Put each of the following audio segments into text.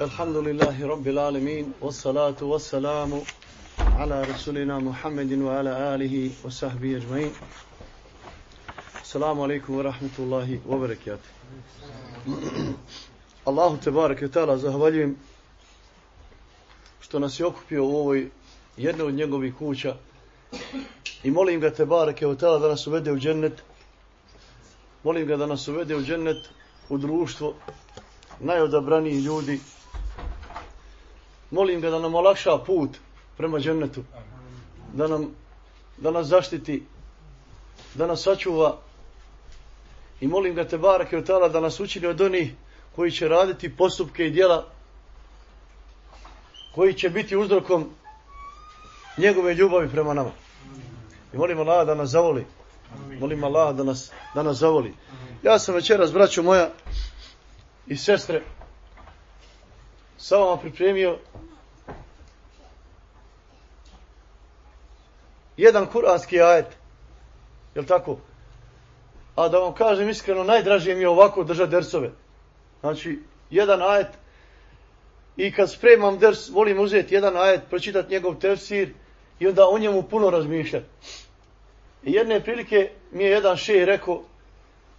الحمد لله رب العالمين والصلاة والسلام على رسولنا محمد وعلى آله وصحبه أجمعين السلام عليكم ورحمة الله وبركاته الله تبارك وتعالى zahvaljujem što nas je okupio u ovoj jednoj od njegovih kuća i molim ga te bareke od da nas uvede u džennet molim ga da nas uvede u džennet u društvo najodabranijih ljudi molim ga da nam olakša put prema džennetu da nam da nas zaštiti da nas sačuva i molim ga te bareke od da nas učini od onih koji će raditi postupke i djela koji će biti uzrokom njegove ljubavi prema nama. I molim Allah da nas zavoli. Molim Allah da nas, da nas zavoli. Ja sam večeras, braćo moja i sestre, sa vama pripremio jedan kuranski ajet. Je tako? A da vam kažem iskreno, najdražije mi je ovako držati dersove. Znači, jedan ajet i kad spremam ders, volim uzeti jedan ajet, pročitati njegov tefsir i onda o njemu puno razmišljati. I jedne prilike mi je jedan šej rekao,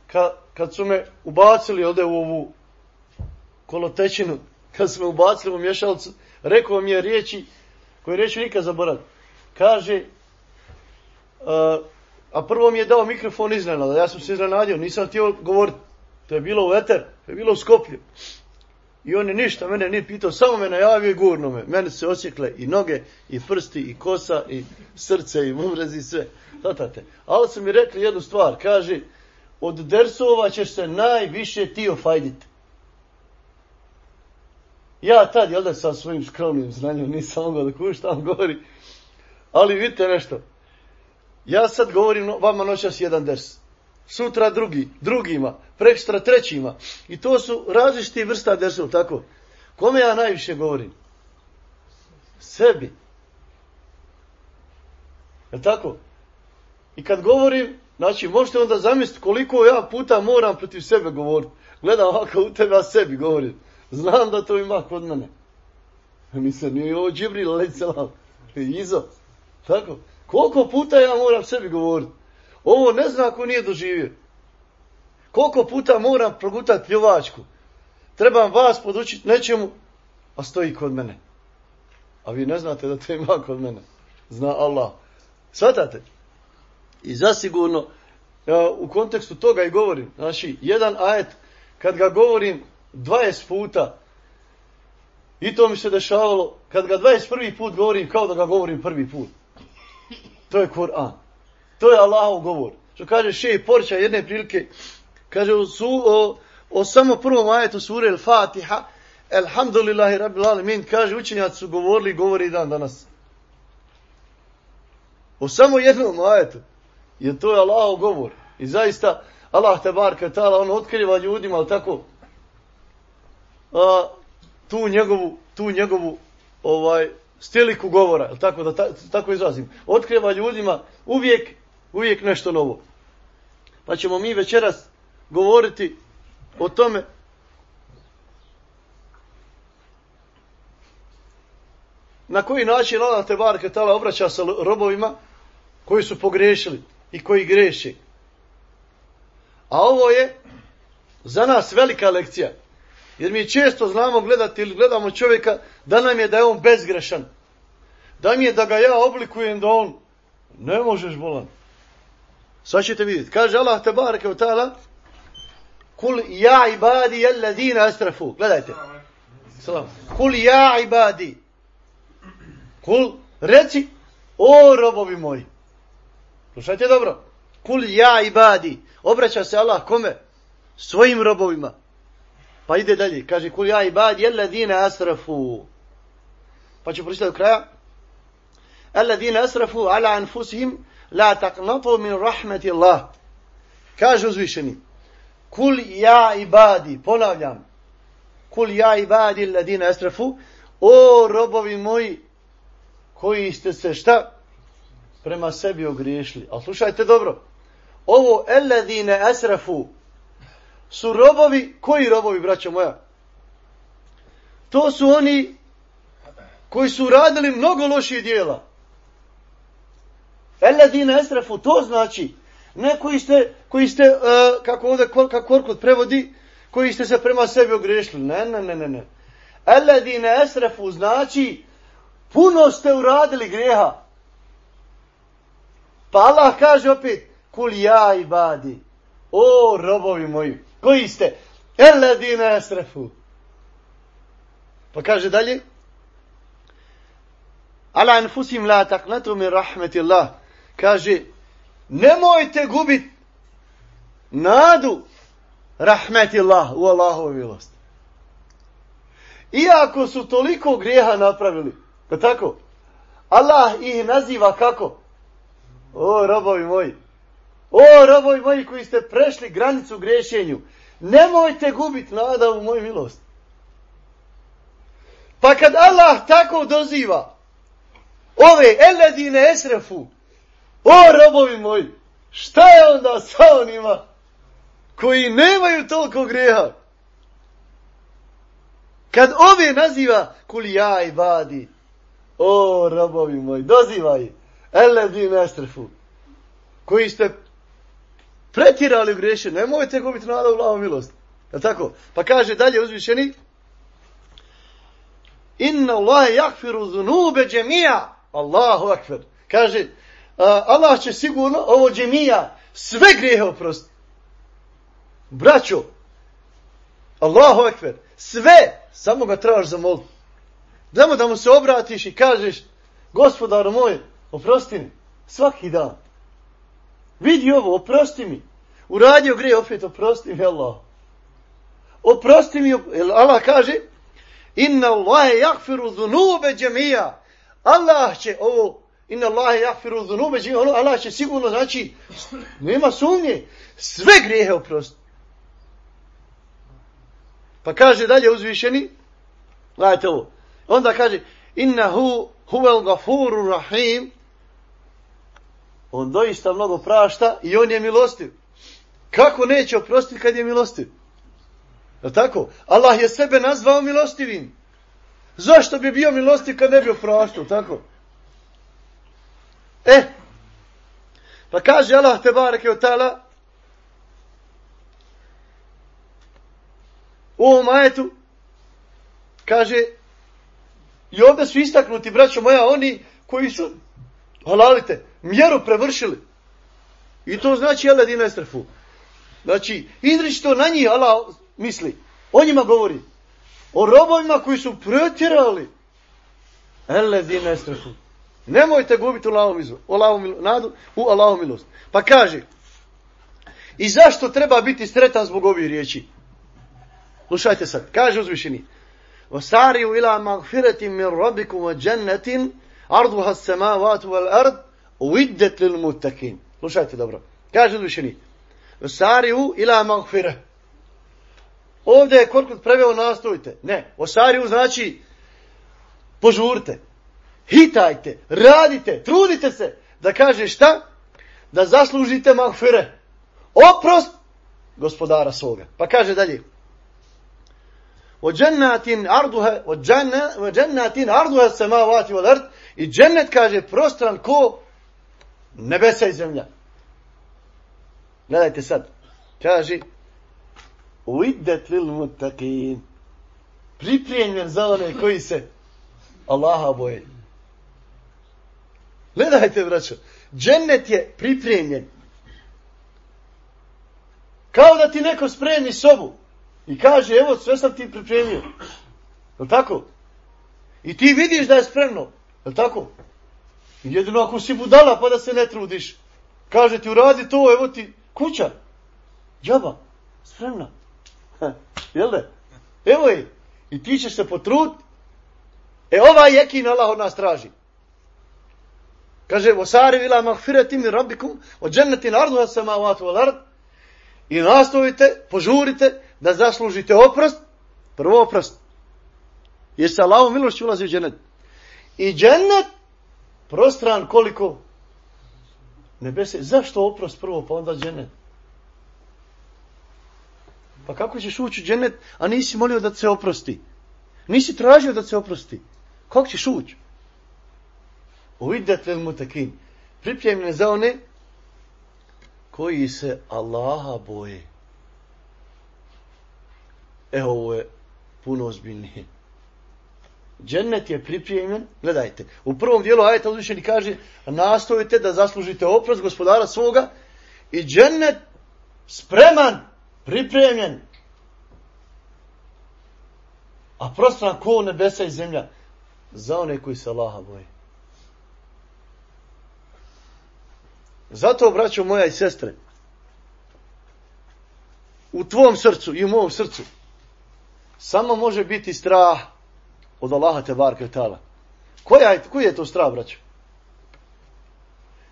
ka, kad su me ubacili ovdje u ovu kolotečinu, kad su me ubacili u mješalcu, rekao mi je riječi koje riječi nikad zaboraviti. Kaže, uh, a prvo mi je dao mikrofon iznenada, ja sam se iznenadio, nisam htio govoriti. To je bilo u eter, to je bilo u Skoplju. I on je ništa, mene nije pitao, samo me najavio i gurno me. Mene se osjekle i noge, i prsti, i kosa, i srce, i umrezi, sve. Zatate. Ali su mi rekli jednu stvar, kaže, od dersova ćeš se najviše ti ofajditi. Ja tad, jel da sa svojim skromnim znanjem nisam mogao da kuš šta govori. Ali vidite nešto. Ja sad govorim vama noćas jedan ders sutra drugi, drugima, prekstra trećima. I to su različiti vrsta dersova, tako? Kome ja najviše govorim? Sebi. Je tako? I kad govorim, znači možete onda zamisliti koliko ja puta moram protiv sebe govoriti. Gledam ovako u tebe, a sebi govorim. Znam da to ima kod mene. Mislim, nije ovo Džibril, ali celam. Izo. Tako? Koliko puta ja moram sebi govoriti? Ovo ne zna ko nije doživio. Koliko puta moram progutati pljuvačku? Trebam vas podučiti nečemu, a stoji kod mene. A vi ne znate da to ima kod mene. Zna Allah. Svatate? I zasigurno, ja, u kontekstu toga i govorim. Znači, jedan ajet, kad ga govorim 20 puta, i to mi se dešavalo, kad ga 21. put govorim, kao da ga govorim prvi put. To je Kur'an. To je Allahov govor. Što kaže še porća jedne prilike, kaže o, su, o, o samo prvom ajetu sure El-Fatiha, Elhamdulillahi Rabbil Alamin, kaže učenjaci su govorili i govori dan danas. O samo jednom ajetu. Jer to je Allahov govor. I zaista, Allah te barka ta'ala, on otkriva ljudima, ali tako, a, tu njegovu, tu njegovu, ovaj, stiliku govora, tako da ta, tako izrazim. Otkriva ljudima uvijek uvijek nešto novo. Pa ćemo mi večeras govoriti o tome na koji način Allah te barke tala obraća sa robovima koji su pogrešili i koji greši. A ovo je za nas velika lekcija. Jer mi često znamo gledati ili gledamo čovjeka da nam je da je on bezgrešan. Da mi je da ga ja oblikujem da on ne možeš bolan. Sad ćete vidjeti. Kaže Allah te barake od ta'ala Kul ja ibadi jel ladina astrafu. Gledajte. Salam. Kul ja ibadi. Kul reci o robovi moji. Slušajte dobro. Kul ja ibadi. Obraća se Allah kome? Svojim robovima. Pa ide dalje. Kaže kul ja ibadi jel asrafu. astrafu. Pa ću pročitati do kraja. Alladine asrafu ala anfusihim la taqnatu min rahmeti Allah. Kaže uzvišeni, kul ja ibadi, ponavljam, kul ja ibadi alladine asrafu, o robovi moji, koji ste se šta? Prema sebi ogriješili. Ali slušajte dobro, ovo eladine asrafu, su robovi, koji robovi, braćo moja? To su oni koji su radili mnogo loših dijela. Eladine asrafu, to znači, ne koji ste, koji ste uh, kako ovdje, kako Korkut prevodi, koji ste se prema sebi ogriješili. Ne, ne, ne, ne, ne. Eladine esrefu znači, puno ste uradili grijeha. Pa Allah kaže opet, kul ja i badi, o robovi moji, koji ste? Eladine esrefu. Pa kaže dalje, ala anfusim la taknatu min rahmetillah. Kaže, nemojte gubit nadu rahmetillah u Allahovu milost. Iako su toliko grijeha napravili, pa tako, Allah ih naziva kako? O, robovi moji, o, robovi moji koji ste prešli granicu grešenju, nemojte gubit nada u moju milost. Pa kad Allah tako doziva ove eledine esrefu, o robovi moji, šta je onda sa onima koji nemaju toliko greha? Kad ove naziva kulija i badi, o robovi moji, dozivaj eledine esrefu, koji ste pretirali u greše, nemojte gubiti nada u lavu milost. Je tako? Pa kaže dalje uzvišeni, Inna Allahe jakfiru zunube džemija. Allahu akfer. Kaže, uh, Allah će sigurno ovo džemija sve grijehe oprosti. Braćo, Allahu ekber, Sve, samo ga trebaš zamoliti. Samo da mu se obratiš i kažeš, gospodaru moj, oprosti mi. Svaki dan. Vidi ovo, oprosti mi. Uradio gre, opet oprosti mi, Allah. Oprosti mi, Allah kaže, Inna Allahe jahfiru zunube džemija. Allah će ovo, inna Allahe jahfiru zunube džemija, ono Allah će sigurno, znači, nema sumnje, sve grijehe oprosti. Pa kaže dalje uzvišeni, gledajte ovo, onda kaže, inna hu huvel gafuru rahim, on doista mnogo prašta i on je milostiv. Kako neće oprostiti kad je milostiv? Je tako? Allah je sebe nazvao milostivim. Zašto bi bio milostiv kad ne bi opraštao? Tako? E, pa kaže Allah te bareke od tala u ovom ajetu kaže i ovdje su istaknuti, braćo moja, oni koji su halalite, mjeru prevršili. I to znači Allah dina estrefu. Znači, izričito na njih Allah misli. O njima govori. O robovima koji su pretjerali. Ele dinestrfu. Nemojte gubiti u Allahom nadu. U Allahom milost. Pa kaže. I zašto treba biti sretan zbog ovih riječi? Slušajte sad. Kaže uzvišeni. Osariju ila magfiretim min robikum wa džennetin arduha samavatu wal ard uiddet lil mutakin. Slušajte dobro. Kaže uzvišeni. Osariju ila magfiretim Ovdje je Korkut preveo nastojite. Ne, osariju znači požurite, hitajte, radite, trudite se da kaže šta? Da zaslužite magfire. Oprost gospodara svoga. Pa kaže dalje. O džennatin arduha, o džennatin arduha samavati od ard. I džennet kaže prostran ko nebesa i zemlja. Gledajte sad. Kaže, uiddet lil muttaqin pripremljen za one koji se Allaha boje. Gledajte, braćo, džennet je pripremljen. Kao da ti neko spremi sobu i kaže, evo, sve sam ti pripremio. Je tako? I ti vidiš da je spremno. Je tako? Jedino ako si budala pa da se ne trudiš. Kaže ti, uradi to, evo ti kuća. Džaba, spremna. Jel da? Evo je. I ti ćeš se potrud. E ovaj jekin Allah od nas traži. Kaže, Osari vila mahfirati mi rabbikum, o džennetin ardu vas sama vatu al ard. I nastavite, požurite, da zaslužite oprost. Prvo oprost. Jer sa Allahom milošću ulazi u džennet. I džennet, prostran koliko? Nebese, zašto oprost prvo, pa onda dženet? Pa kako ćeš ući u dženet, a nisi molio da se oprosti? Nisi tražio da se oprosti? Kako ćeš ući? Uvidet vel mutakin. Pripremljene za one koji se Allaha boje. Evo ovo je puno ozbiljnije. Džennet je pripremljen, gledajte, u prvom dijelu ajeta uzvišeni kaže, nastojite da zaslužite oprost gospodara svoga i džennet spreman, pripremljen. A prostran ko nebesa i zemlja za one koji se Allaha boje. Zato, braćo moja i sestre, u tvom srcu i u mom srcu samo može biti strah od Allaha te barke tala. Koja je, koji je to strah, braćo?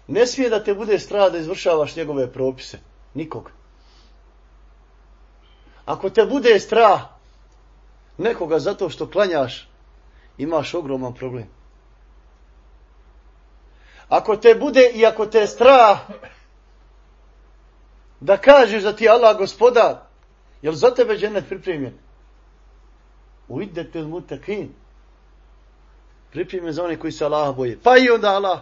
Ne smije da te bude strah da izvršavaš njegove propise. Nikog. Ako te bude strah nekoga zato što klanjaš, imaš ogroman problem. Ako te bude i ako te je strah da kažeš da ti Allah gospodar, jel za tebe džennet pripremljen? Uidete il mutakin. Pripreme za one koji se Allah boje. Pa i onda Allah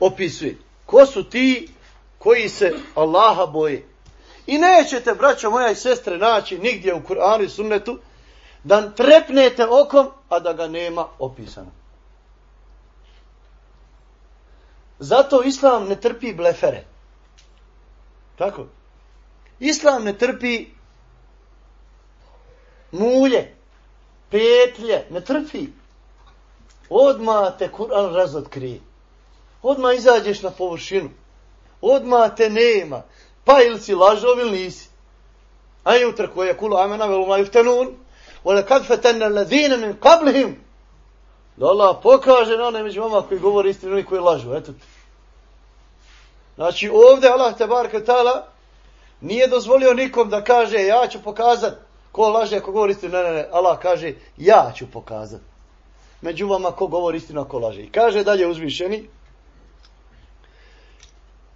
opisuje. Ko su ti koji se Allaha boje? I nećete, braćo moja i sestre, naći nigdje u Kur'anu i sunnetu da trepnete okom, a da ga nema opisano. Zato Islam ne trpi blefere. Tako? Islam ne trpi mulje, petlje, ne trpi. Odma te Kur'an razotkrije. Odma izađeš na površinu. Odma te nema. Pa ili si lažov ili nisi. A jutra koje kulu amena velu ma juftenun. Ole kad fetenne ledine min kablihim. Da Allah pokaže na one među vama koji govori istinu i koji lažu. Eto ti. Znači ovdje Allah te bar nije dozvolio nikom da kaže ja ću pokazati ko laže ko govori istinu. Ne, ne, ne. Allah kaže ja ću pokazat. Među vama ko govori istinu, ko laže. I kaže dalje uzvišeni.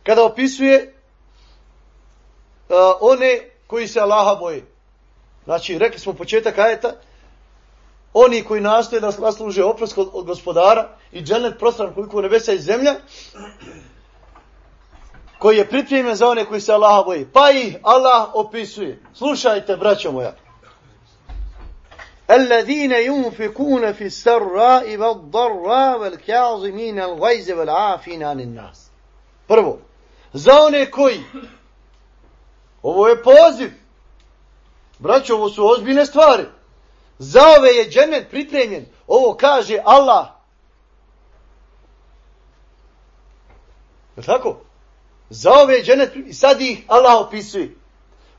Kada opisuje uh, one koji se Allaha boje. Znači, rekli smo početak ajeta, oni koji nastoje da nasluže oprost od gospodara i džennet prostran koliko nebesa i zemlja, koji je pripremljen za one koji se Allaha boje. Pa ih Allah opisuje. Slušajte, braćo moja. الذين ينفقون في السراء والضراء والكاظمين الغيظ والعافين عن الناس. Prvo, za one koji Ovo je poziv. Braćo, ovo su ozbiljne stvari. Za ove je džennet pripremljen. Ovo kaže Allah. Je tako? Za ove je džennet pripremljen. I sad ih Allah opisuje.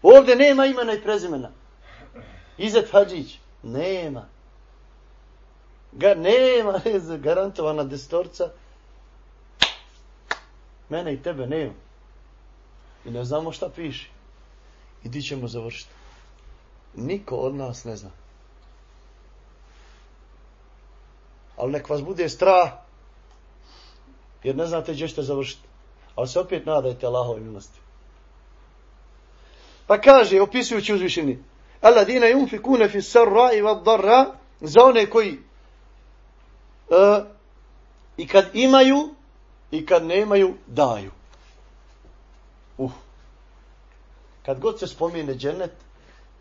Ovdje nema imena i prezimena. Izet Hadžić. Nema. Ga, nema. Garantovana destorca. Mene i tebe nema. I ne znamo šta piše. I di ćemo završiti? Niko od nas ne zna. Ali nek vas bude strah, jer ne znate gdje ćete završiti. Ali se opet nadajte Allahove milosti. Pa kaže, opisujući uzvišeni, Alladine yunfikuna fi sarra i vad za one koji uh, i kad imaju i kad nemaju, daju. Uh kad god se spomene džennet,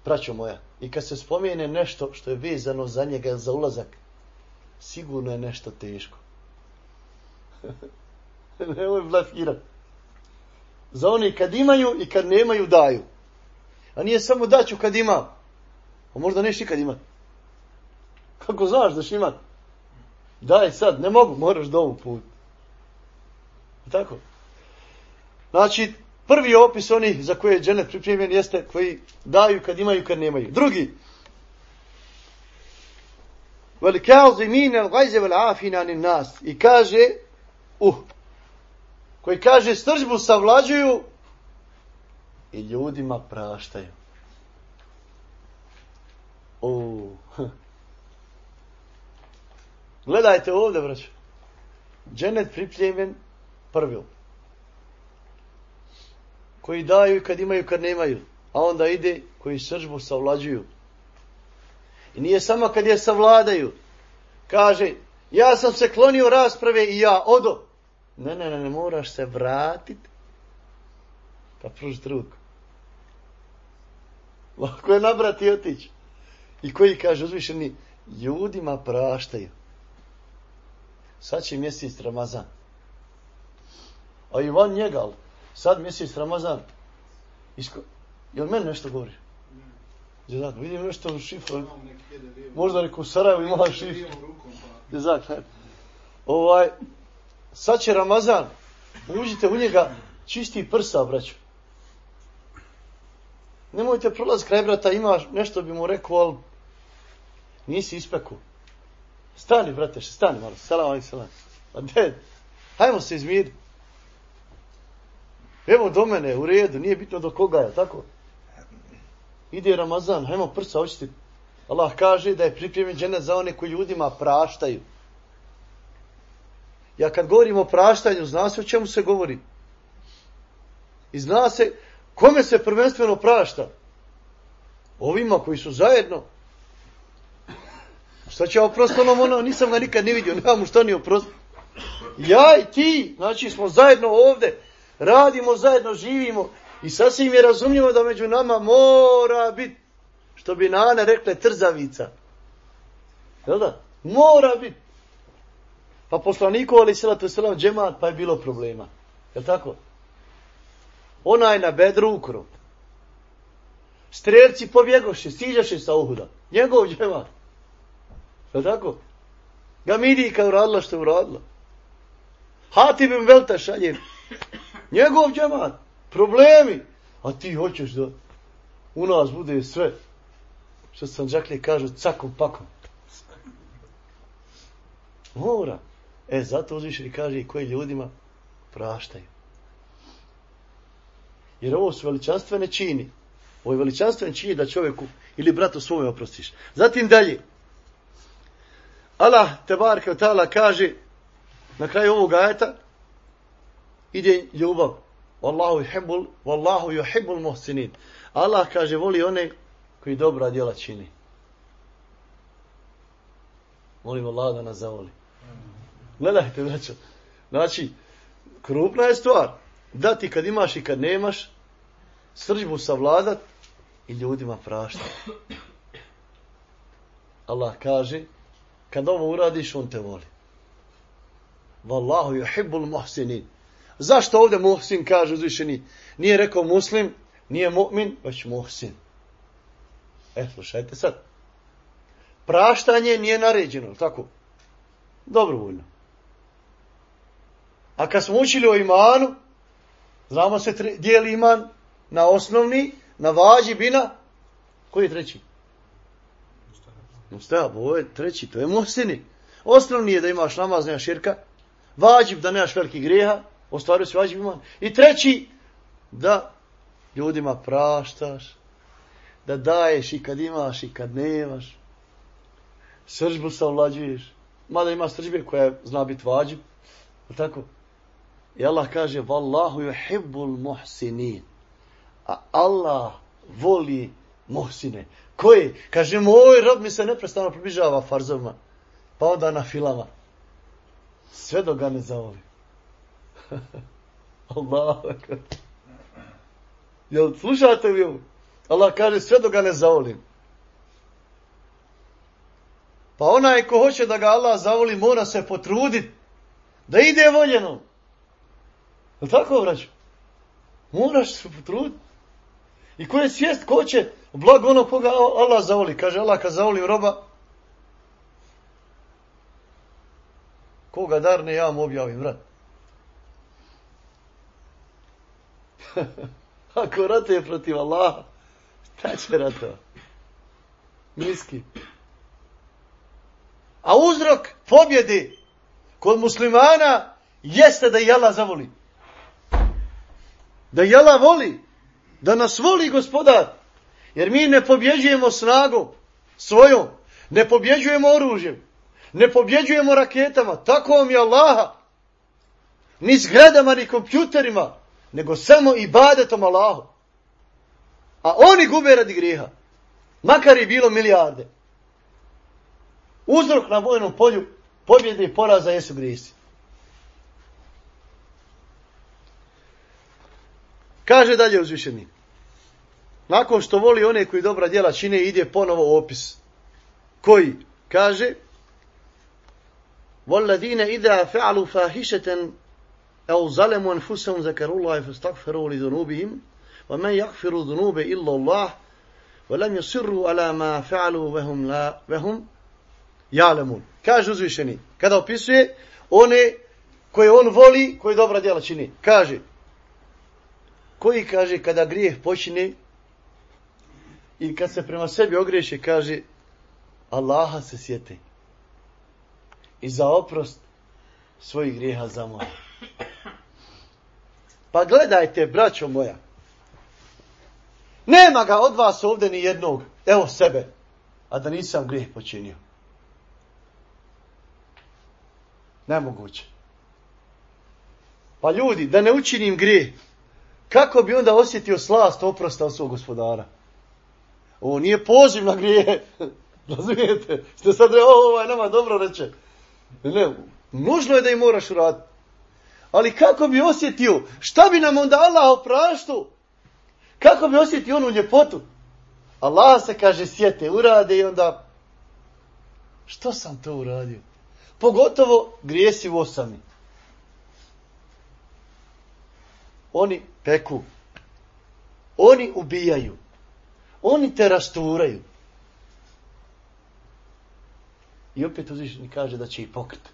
braćo moja, i kad se spomene nešto što je vezano za njega, za ulazak, sigurno je nešto teško. Nemoj blafirati. Za oni kad imaju i kad nemaju, daju. A nije samo daću kad imam. A možda neš nikad imat. Kako znaš da imat? Daj sad, ne mogu, moraš do ovog put. Tako. Znači, Prvi opis onih za koje je dženet pripremljen jeste koji daju kad imaju, kad nemaju. Drugi. Velikauzi mine gajze vel afina nin nas. I kaže, uh, koji kaže stržbu savlađuju i ljudima praštaju. O. Hm. Gledajte ovdje, braću. Dženet pripremljen prvil. koji daju kad imaju, kad nemaju. a onda ide koji sržbu savlađuju. I nije samo kad je savladaju. Kaže, ja sam se klonio rasprave i ja odo. Ne, ne, ne, ne moraš se vratiti. Pa pružit ruku. Lako je nabrati i otići. I koji kaže uzvišeni, ljudima praštaju. Sad će mjesec Ramazan. A i van njega, sad mjesec Ramazan. Isko... Jel meni nešto govori? Jezak, vidim nešto u šifru. Možda neko u Sarajevo ima šifru. Jezak, ne. Ovaj, sad će Ramazan. Uđite u njega čisti prsa, braću. Nemojte prolaz kraj brata, ima nešto bi mu rekao, ali nisi ispeku. Stani, brate, še stani malo. Salam, ali salam. Pa de, hajmo se izmiri. Evo do mene, u redu, nije bitno do koga je, tako? Ide Ramazan, hajmo prsa očistiti. Allah kaže da je pripremljen džene za one koji ljudima praštaju. Ja kad govorim o praštanju, zna se o čemu se govori. I zna se kome se prvenstveno prašta. Ovima koji su zajedno. Šta će oprosti onom ono, nisam ga nikad ne vidio, nemam mu šta ni oprosti. Ja i ti, znači smo zajedno ovde, radimo zajedno, živimo i sasvim je razumljivo da među nama mora biti, što bi Nana rekla, trzavica. Jel da? Mora biti. Pa poslaniku, ali sila to selam, džemat, pa je bilo problema. Jel tako? Onaj na bedru ukrop. Strelci pobjegoše, stiđaše sa Uhuda. Njegov džemat. Je tako? Gamidika uradila što je uradila. Hatib im velta šaljem. Njegov džemat. Problemi. A ti hoćeš da u nas bude sve. Što sam džaklje kažu cakom pakom. Mora. E, zato i kaže i koji ljudima praštaju. Jer ovo su veličanstvene čini. Ovo je veličanstven čini da čovjeku ili bratu svome oprostiš. Zatim dalje. Allah, te barke ta'ala, kaže na kraju ovog ajeta ide ljubav. Wallahu yuhibbul wallahu yuhibbul muhsinin. Allah kaže voli one koji dobra djela čini. Molim Allah da nas zavoli. Gledajte, braćo. znači, krupna je stvar. Da ti kad imaš i kad nemaš, srđbu savladat i ljudima prašta. Allah kaže, kad ovo uradiš, on te voli. Wallahu yuhibbul muhsinin. Zašto ovdje muhsin kaže uzvišeni? Nije rekao muslim, nije mu'min, već muhsin. E, slušajte sad. Praštanje nije naređeno, tako? Dobrovoljno. A kad smo učili o imanu, znamo se tre, dijeli iman na osnovni, na vađi, bina. Koji je treći? Mustahab, ovo je treći, to je muhsini. Osnovni je da imaš namaz, nemaš širka. Vađib da nemaš veliki greha, ostvaruje se vađib iman. I treći, da ljudima praštaš, da daješ i kad imaš i kad nemaš. Sržbu savlađuješ. Mada ima sržbe koja zna biti vađib. Tako? I Allah kaže, Wallahu yuhibbul muhsinin. A Allah voli muhsine. Koji? Kaže, moj rob mi se neprestano približava farzovima. Pa onda na filama. Sve do ga ne zavoli. Allah. Jel slušate li ovo? Allah kaže, sve do ga ne zavolim. Pa onaj ko hoće da ga Allah zavoli, mora se potruditi da ide voljenom. Je tako, vraću? Moraš se potruditi. I ko je svijest, ko će blago ono koga Allah zavoli. Kaže Allah, kad zavoli roba, koga darne, ja vam objavim, vrat. Ako ratuje protiv Allaha, šta će ratova? Niski. A uzrok pobjede kod muslimana jeste da i Allah zavoli. Da Jela voli. Da nas voli gospodar. Jer mi ne pobjeđujemo snagom svojom. Ne pobjeđujemo oružjem. Ne pobjeđujemo raketama. Tako vam je Allaha. Ni zgradama, ni kompjuterima. Nego samo ibadetom Allahu. A oni gube radi grijeha. Makar je bilo milijarde. Uzrok na vojnom polju pobjede i poraza jesu grijesi. Kaže dalje uzvišeni. Nakon što voli one koji dobra djela čine, ide ponovo opis. Koji? Kaže, وَالَّذِينَ إِذَا فَعَلُوا فَاهِشَةً أَوْ ظَلَمُوا أَنفُسَهُمْ ذَكَرُوا اللَّهِ فَاسْتَغْفِرُوا لِذُنُوبِهِمْ وَمَنْ يَغْفِرُ ذُنُوبَ إِلَّا اللَّهِ وَلَمْ يَصِرُّوا عَلَى مَا فَعَلُوا وَهُمْ لَا وَهُمْ يَعْلَمُونَ Kaže uzvišeni, kada opisuje one koje on voli, koji dobra djela čini. Kaže, koji kaže kada grijeh počine i kad se prema sebi ogreše, kaže Allaha se sjete i za oprost svojih grijeha zamola. Pa gledajte, braćo moja, nema ga od vas ovdje ni jednog, evo sebe, a da nisam grijeh počinio. Nemoguće. Pa ljudi, da ne učinim grijeh, kako bi onda osjetio slast oprosta od svog gospodara? Ovo nije poziv na grije. Razumijete? Ste sad re, ovaj nama dobro reče. Ne, nužno je da i moraš uraditi. Ali kako bi osjetio? Šta bi nam onda Allah opraštu? Kako bi osjetio onu ljepotu? Allah se kaže sjete, urade i onda što sam to uradio? Pogotovo grijesi u osami. Oni peku. Oni ubijaju. Oni te rasturaju. I opet uzvišeni kaže da će ih pokriti.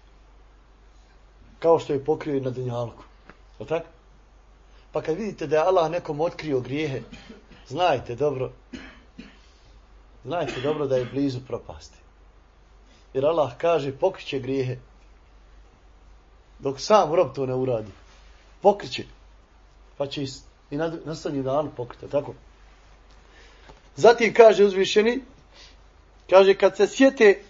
Kao što je pokrio i na Dunjalku. Je tako? Pa kad vidite da je Allah nekom otkrio grijehe, znajte dobro, znajte dobro da je blizu propasti. Jer Allah kaže pokriće grijehe dok sam rob to ne uradi. Pokriće. Pa će i na dan pokriti. Tako? Zatim kaže uzvišeni, kaže kad se sjete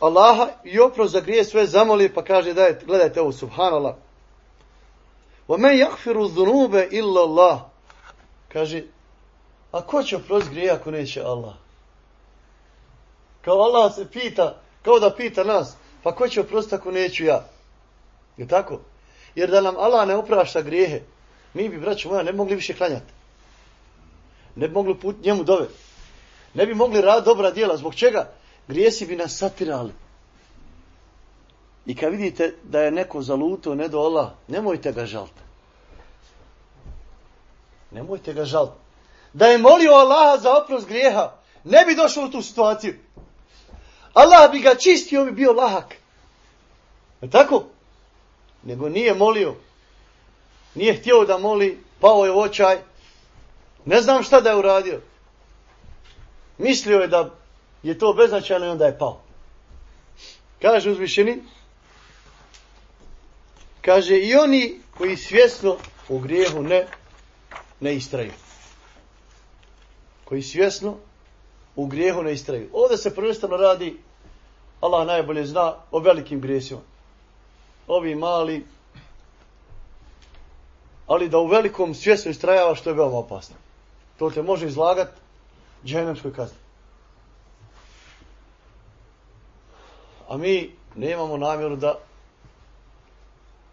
Allaha i oprost za grije sve zamoli, pa kaže dajte, gledajte ovo, subhanallah. Wa men yaghfiru إِلَّا illa Allah. Kaže a ko će oprost grije ako neće Allah? Kao Allah se pita, kao da pita nas, pa ko će oprost ako neću ja? Je tako? Jer da nam Allah ne oprašta grijehe, mi bi, braćo moja, ne mogli više klanjati ne bi mogli put njemu dove. Ne bi mogli rad dobra djela. Zbog čega? Grijesi bi nas satirali. I kad vidite da je neko zaluto, ne do Allah, nemojte ga žaliti. Nemojte ga žaliti. Da je molio Allaha za oprost grijeha, ne bi došao u tu situaciju. Allah bi ga čistio, bi bio lahak. Je tako? Nego nije molio. Nije htio da moli, pao je u očaj, Ne znam šta da je uradio. Mislio je da je to beznačajno i onda je pao. Kaže uzvišeni, kaže i oni koji svjesno u grijehu ne, ne istraju. Koji svjesno u grijehu ne istraju. Ovdje se prvenstveno radi, Allah najbolje zna, o velikim grijesima. Ovi mali, ali da u velikom svjesno istrajava što je veoma opasno. To te može izlagat džehennemskoj kazni. A mi nemamo namjeru da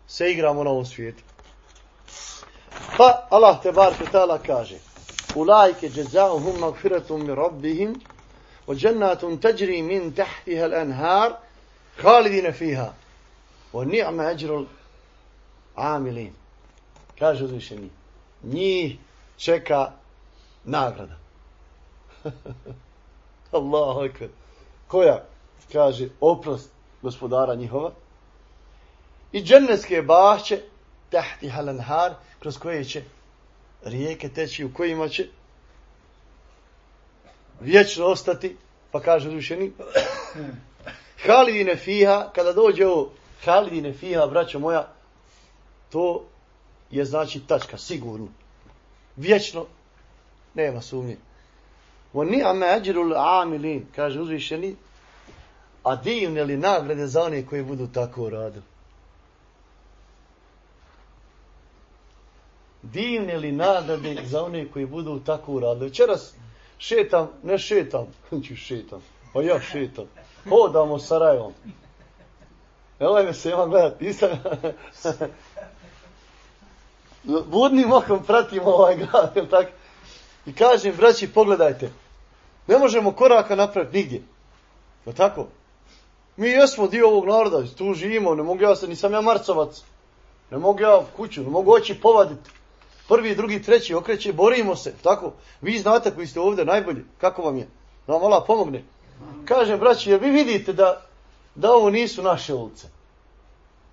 se igramo na ovom svijetu. Pa Allah te bar ta'ala kaže Ulajke džezauhum magfiratum mi rabbihim wa jannatun teđri min tahtiha l'anhar khalidine fiha wa ni'ma ajrul amilin. Kaže uzvišeni. Njih čeka nagrada. Allahu ekber. Koja kaže oprost gospodara njihova i dženneske bašće tahti halanhar kroz koje će rijeke teći u kojima će vječno ostati pa kaže uzvišeni halidine fiha kada dođe ovo halidine fiha braćo moja to je znači tačka sigurno vječno Nema sumnje. Wa ni'ma ajrul amilin, kaže uzvišeni, a divne li nagrade za one koji budu tako radili. divne li nagrade za one koji budu tako uradili. Večeras šetam, ne šetam, ću šetam, pa ja šetam, hodamo Sarajevom. Evo je se imam gledat, nisam... Budnim okom pratimo ovaj grad, jel tako? I kažem, braći, pogledajte, ne možemo koraka napraviti nigdje. Je tako? Mi jesmo dio ovog naroda, tu živimo, ne mogu ja se, nisam ja marcovac. Ne mogu ja kuću, ne mogu oći povaditi. Prvi, drugi, treći okreće, borimo se, tako? Vi znate koji ste ovdje najbolji, kako vam je? Da vam Allah pomogne. Kažem, braći, jer vi vidite da, da ovo nisu naše ulice.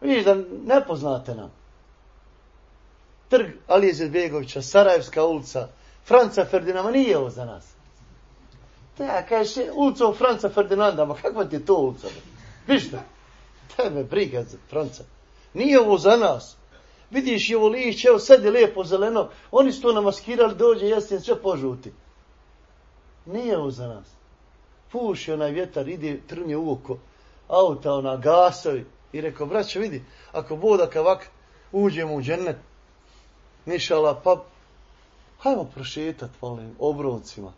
Vidiš da ne poznate nam. Trg Alije Zedbegovića, Sarajevska ulica, Franca Ferdinama, nije ovo za nas. Da ja kaže, ulica u Franca Ferdinanda, ma kakva ti je to ulica? Viš da? Tebe briga za Franca. Nije ovo za nas. Vidiš i ovo lišće, evo sad je lijepo zeleno, oni su to namaskirali, dođe jesen, sve požuti. Nije ovo za nas. Puši onaj vjetar, ide, trnje u oko, auta, ona, gasovi. I rekao, braćo, vidi, ako boda kavak, uđemo u džennet, nišala, pa, hajmo prošetat, volim, obrovcima.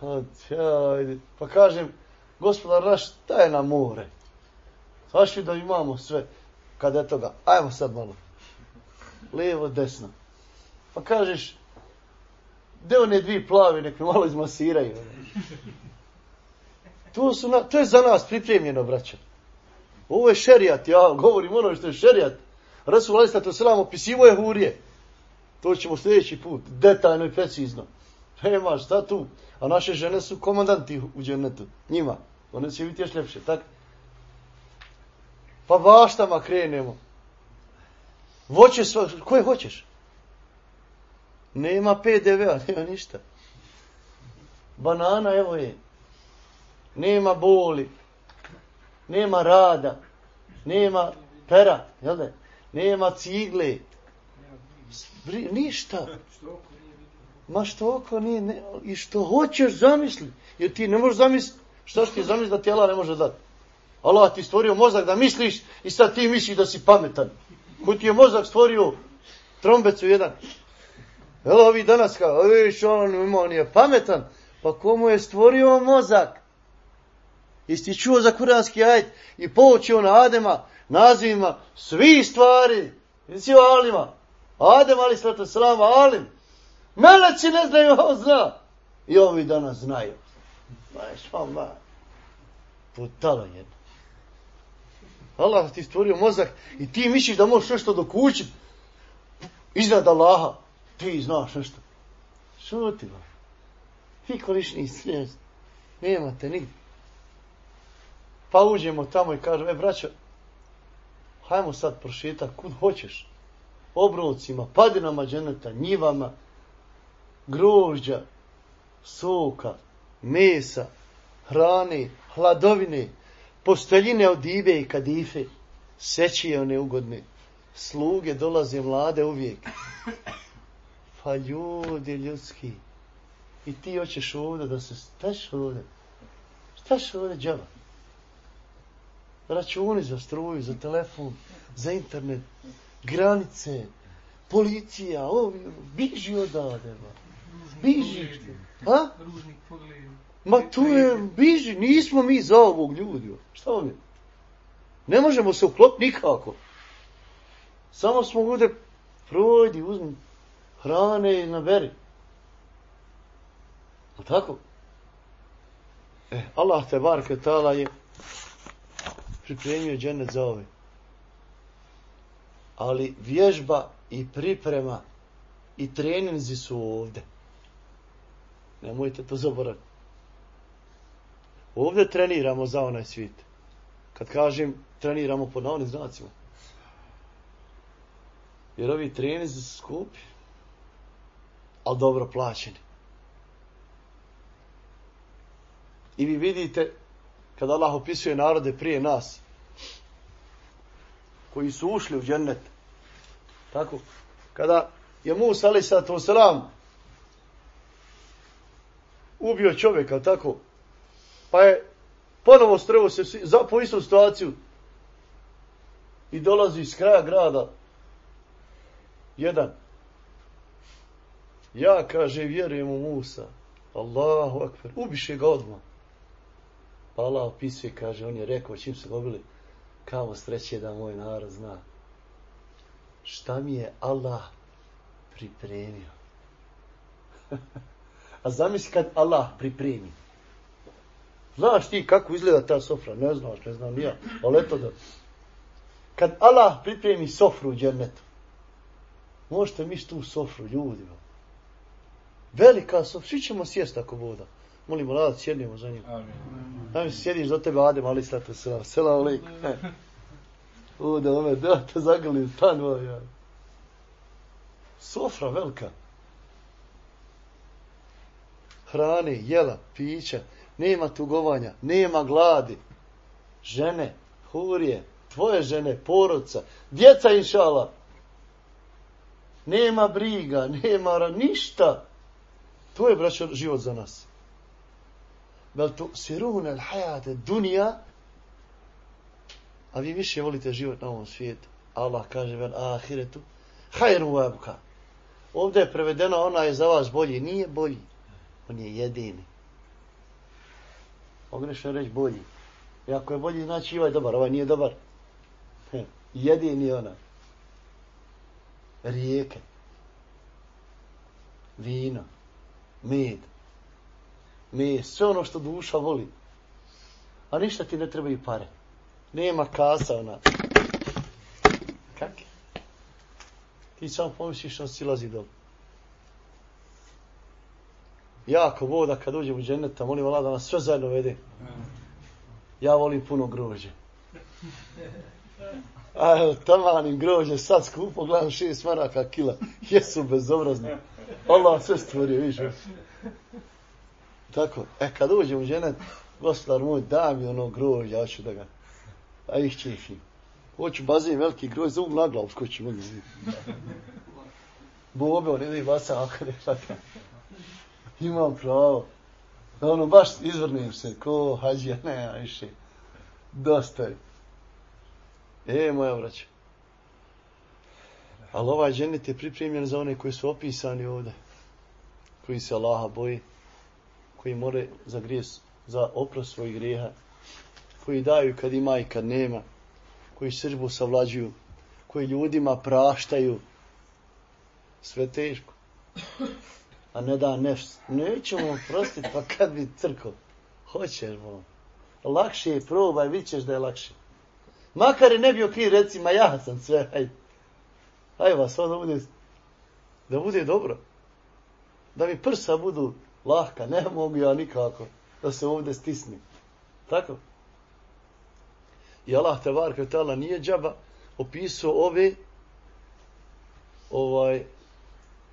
Pa, ja, pa kažem, gospodar naš, daj na more. Saši da imamo sve. Kad je toga, ajmo sad malo. Lijevo, desno. Pa kažeš, gdje one dvije plave, nek me malo izmasiraju. To, su na, to je za nas pripremljeno, braćo. Ovo je šerijat, ja govorim ono što je šerijat. Rasul Ali Stato Selam opisivo je hurije. To ćemo sljedeći put, detaljno i precizno. Nema šta tu. A naše žene su komandanti u džennetu. Njima. One će biti još ljepše, tak? Pa vaštama krenemo. Voće sva, koje hoćeš? Nema PDV-a, nema ništa. Banana, evo je. Nema boli. Nema rada. Nema pera, jel da? Nema cigle. Bri, ništa. Ma što oko nije, ne, i što hoćeš zamisli. Jer ti ne možeš zamisliti, što ti zamisli da tijela ne može dati. Allah ti stvorio mozak da misliš i sad ti misliš da si pametan. Ko ti je mozak stvorio trombecu jedan. Evo ovi danas kao, viš on on je pametan. Pa komu je stvorio mozak? Jesi čuo za kuranski ajd i poučio na Adema nazivima svi stvari. Jesi o Alima? Adem ali srata salama, Alim. Meleci ne znaju, on zna. I ovi danas znaju. Znaš, pa. Putalo jedno. Allah ti stvorio mozak i ti misliš da možeš nešto dokućiti iznad Allaha. Ti znaš nešto. Šuti ba. Ti koliš nisi Nema te nigdje. Pa uđemo tamo i kažemo, e braćo, hajmo sad prošetak kud hoćeš. Obrovcima, padinama dženeta, njivama, grožđa, soka, mesa, hrane, hladovine, posteljine od ibe i kadife, sećije one ugodne, sluge dolaze mlade uvijek. Pa ljudi ljudski, i ti hoćeš ovdje da se staš ovdje. Staš ovdje džava. Računi za struju, za telefon, za internet, granice, policija, ovi, biži odade, ba. Biži. Ha? Ružnik. Ma tu je, biži, nismo mi za ovog ljudi. Šta on je? Ne možemo se uklopiti nikako. Samo smo ovdje, projdi, uzmi hrane i naberi. A tako? E, Allah te barke tala je pripremio džennet za ove. Ali vježba i priprema i treninzi su ovdje. Nemojte to zaboraviti. Ovdje treniramo za onaj svijet. Kad kažem treniramo po navnim znacima. Jer ovi trenizi su skupi. Ali dobro plaćeni. I vi vidite kada Allah opisuje narode prije nas koji su ušli u džennet tako kada je Musa alaih sato selam ubio čovjeka tako Pa je ponovo strevo se za, po istu situaciju i dolazi iz kraja grada jedan. Ja, kaže, vjerujem u Musa. Allahu akbar. Ubiše ga odmah. Pa Allah opisuje, kaže, on je rekao, čim su dobili, kao sreće da moj narod zna. Šta mi je Allah pripremio? A zamisli kad Allah pripremi. Znaš ti kako izgleda ta sofra? Ne znaš, ne znam ja. Ali eto da... Kad Allah pripremi sofru u džennetu, možete mi tu sofru ljudima. Velika sofra, svi ćemo sjest ako voda. Molimo, da sjednemo za njim. Amin. sjediš za tebe, Adem, ali slatu selam. Selam alaikum. O, da ome, da te zagrli stan ovaj, ja. Sofra velika. Hrane, jela, pića, nema tugovanja, nema gladi. Žene, hurije, tvoje žene, porodca, djeca inšala. Nema briga, nema ništa. To je, braćo, život za nas. Bel tu sirune al hajate dunija, a vi više volite život na ovom svijetu. Allah kaže vel ahiretu, hajru wabka. Ovdje je prevedeno, ona je za vas bolji. Nije bolji. On je jedini. Pogrešno reći bolji. I ako je bolji, znači ovaj dobar, ovaj nije dobar. Jedini ona. Rijeke. Vino. Med mes, Sve ono što duša voli. A ništa ti ne treba i pare. Nema kasa ona. Kak? Ti samo pomisliš što silazi dole jako voda kad uđem u dženeta, molim Allah da nas sve zajedno vede. Ja volim puno grožđe. A evo, tamanim grožđe, sad skupo, gledam šest maraka kila. Jesu bezobrazni. Allah sve stvorio, više. Tako, e kad uđem u ženet, gospodar moj, da mi ono grožđe, ću da ga, a ih čefim. Hoću bazin veliki grož, za na glavu skočim. Bobe, on ide i basa, ako ne imam pravo. Da ono, baš izvrnim se, ko hađija, ne, ja više. Dosta je. E, moja vraća. Ali ovaj ženet je pripremljen za one koji su opisani ovde. Koji se Allaha boji. Koji more za grijes, za oprost svojih grijeha. Koji daju kad ima i kad nema. Koji srbu savlađuju. Koji ljudima praštaju. Sve teško a ne da nefs. Nećemo prostiti, pa kad bi crkao. Hoćeš, bo. Lakše je, probaj, vidit ćeš da je lakše. Makar je ne bio kriv, recimo, ja sam sve, hajde. Hajde vas, da bude, da bude dobro. Da mi prsa budu lahka, ne mogu ja nikako da se ovdje stisnim. Tako? I Allah te var kvetala nije džaba opisao ove ovaj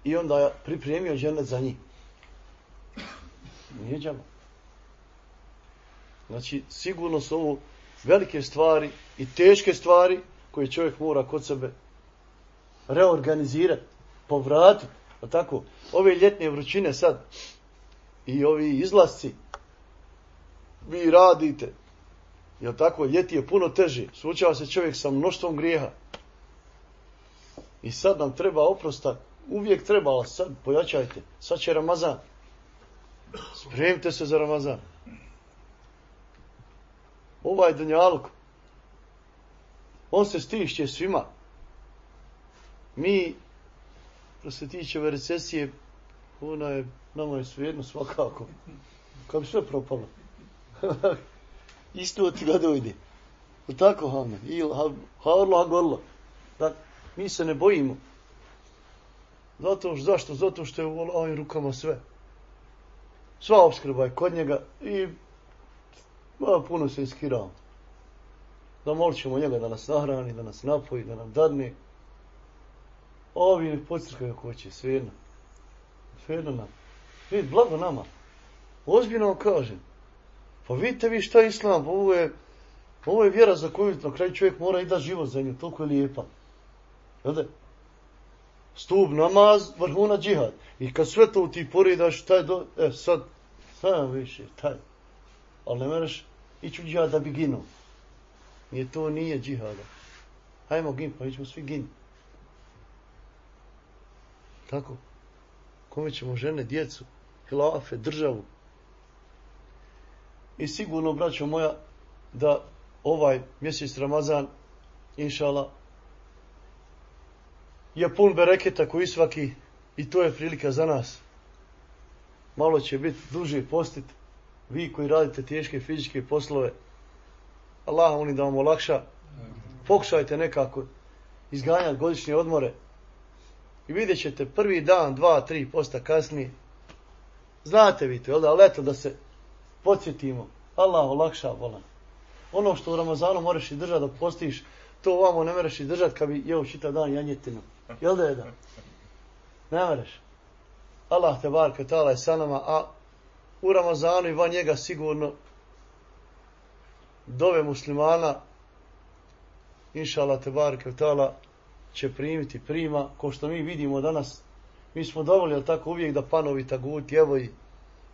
i onda je pripremio ženet za njih. Nije džaba. Znači, sigurno su ovo velike stvari i teške stvari koje čovjek mora kod sebe reorganizirati, povratiti. A tako, ove ljetne vrućine sad i ovi izlasci vi radite. Jel tako, ljeti je puno teže. Suočava se čovjek sa mnoštvom grijeha. I sad nam treba oprosta uvijek trebalo, sad pojačajte, sad će Ramazan. Spremite se za Ramazan. Ovaj danjaluk, on se stišće svima. Mi, što se tiče ove recesije, ona je, nama je svejedno svakako. Kad bi sve propalo. Isto ti ga dojde. O tako, Hame. Il, ha, ha, Allah, Allah. Mi se ne bojimo. Zato što, zašto? Zato što je u ovim rukama sve. Sva obskrba je kod njega i ma, puno se iskirao. Da molit ćemo njega da nas nahrani, da nas napoji, da nam dadne. Ovi ne podcrkaju ko će, svejedno. Svejedno nam. Vidi, blago nama. Ozbiljno vam kažem. Pa vidite vi šta je islam, ovo je, ovo je vjera za koju na kraju čovjek mora i da život za nju, toliko je lijepa. Jel stup namaz, vrhuna džihad. I kad sve to ti poredaš, taj do, e, sad, sad više, taj. Ali ne mereš ići u džihad da bi ginuo. Nije to nije džihada. Hajmo gin, pa ićemo svi gin. Tako? Kome ćemo žene, djecu, hilafe, državu. I sigurno, braćo moja, da ovaj mjesec Ramazan, inšala, je pun bereketa koji svaki i to je prilika za nas. Malo će biti duže postit. Vi koji radite teške fizičke poslove, Allah oni da vam olakša. Pokušajte nekako izganjati godišnje odmore. I vidjet ćete prvi dan, dva, tri posta kasnije. Znate vi to, jel da? Ali eto da se podsjetimo. Allah olakša, volan. Ono što u Ramazanu moraš i držati da postiš, to ovamo ne moraš i držati kad bi jeo čitav dan janjetinu. Jel da je da? Ne moraš. Allah te bar katala je sa nama, a u Ramazanu i van njega sigurno dove muslimana inša Allah te bar katala će primiti prima, ko što mi vidimo danas, mi smo dovoljno tako uvijek da panovi taguti, evo i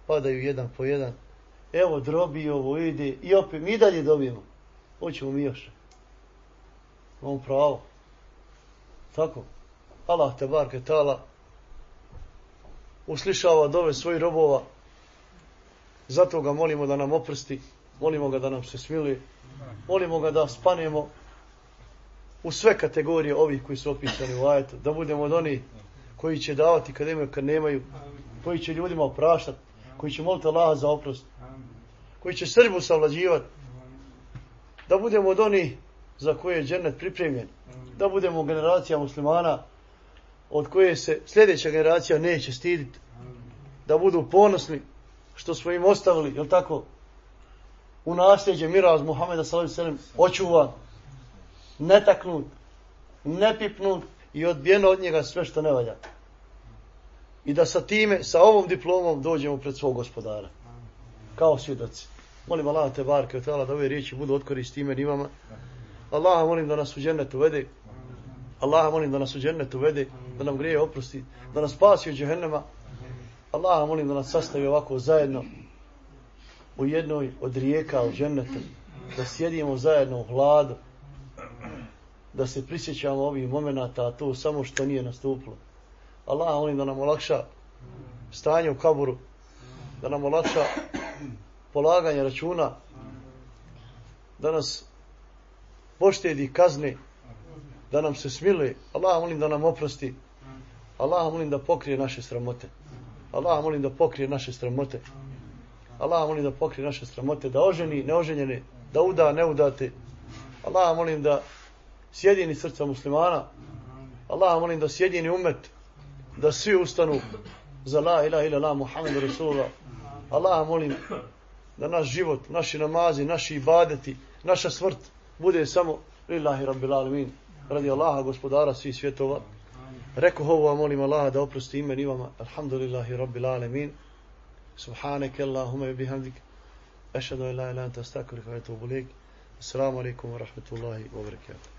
padaju jedan po jedan, evo drobi ovo ide i opet mi dalje dobijemo. Hoćemo mi još. Imamo pravo. Tako. Allah te barke tala uslišava dove svojih robova. Zato ga molimo da nam oprsti. Molimo ga da nam se smili. Molimo ga da spanemo u sve kategorije ovih koji su opisani u ajetu. Da budemo od onih koji će davati kad imaju, kad nemaju. Koji će ljudima opraštati. Koji će moliti Allaha za oprost. Koji će srbu savlađivati. Da budemo od onih za koje je džennet pripremljen. Da budemo generacija muslimana od koje se sljedeća generacija neće stiditi. Da budu ponosni što smo im ostavili, jel tako, u nasljeđe miraz Muhameda s.a.v. očuvan, netaknut, nepipnut i odbijeno od njega sve što ne valja. I da sa time, sa ovom diplomom dođemo pred svog gospodara. Kao svjedoci. Molim Allah te barke, da ove riječi budu otkoristi ime imama. Allaha molim da nas u džennetu vede. Allaha molim da nas u džennetu vede, da nam grije oprosti, da nas spasi od džehennema. Allaha molim da nas sastavi ovako zajedno u jednoj od rijeka u džennetu, da sjedimo zajedno u hladu, da se prisjećamo ovih momenata, a to samo što nije nastupilo. Allah molim da nam olakša stanje u kaburu, da nam olakša polaganje računa, da nas poštedi kazne, da nam se smiluje. Allah molim da nam oprosti. Allah molim da pokrije naše sramote. Allah molim da pokrije naše sramote. Allah molim da pokrije naše sramote, da oženi neoženjene, da uda neudate. Allah molim da sjedini srca muslimana. Allah molim da sjedini umet, da svi ustanu za la ilaha ila la Muhammed Rasulullah. Allah molim da naš život, naši namazi, naši ibadeti, naša smrt bude samo lillahi rabbil alamin radi Allaha gospodara svih svjetova. Reku ovo, a molim Allaha da oprosti ime vama. Alhamdulillahi rabbil alamin. Subhaneke Allahume bihamdik. Ešadu ila ila anta stakuri wa atubu bulik. Assalamu alaikum wa rahmatullahi wa barakatuh.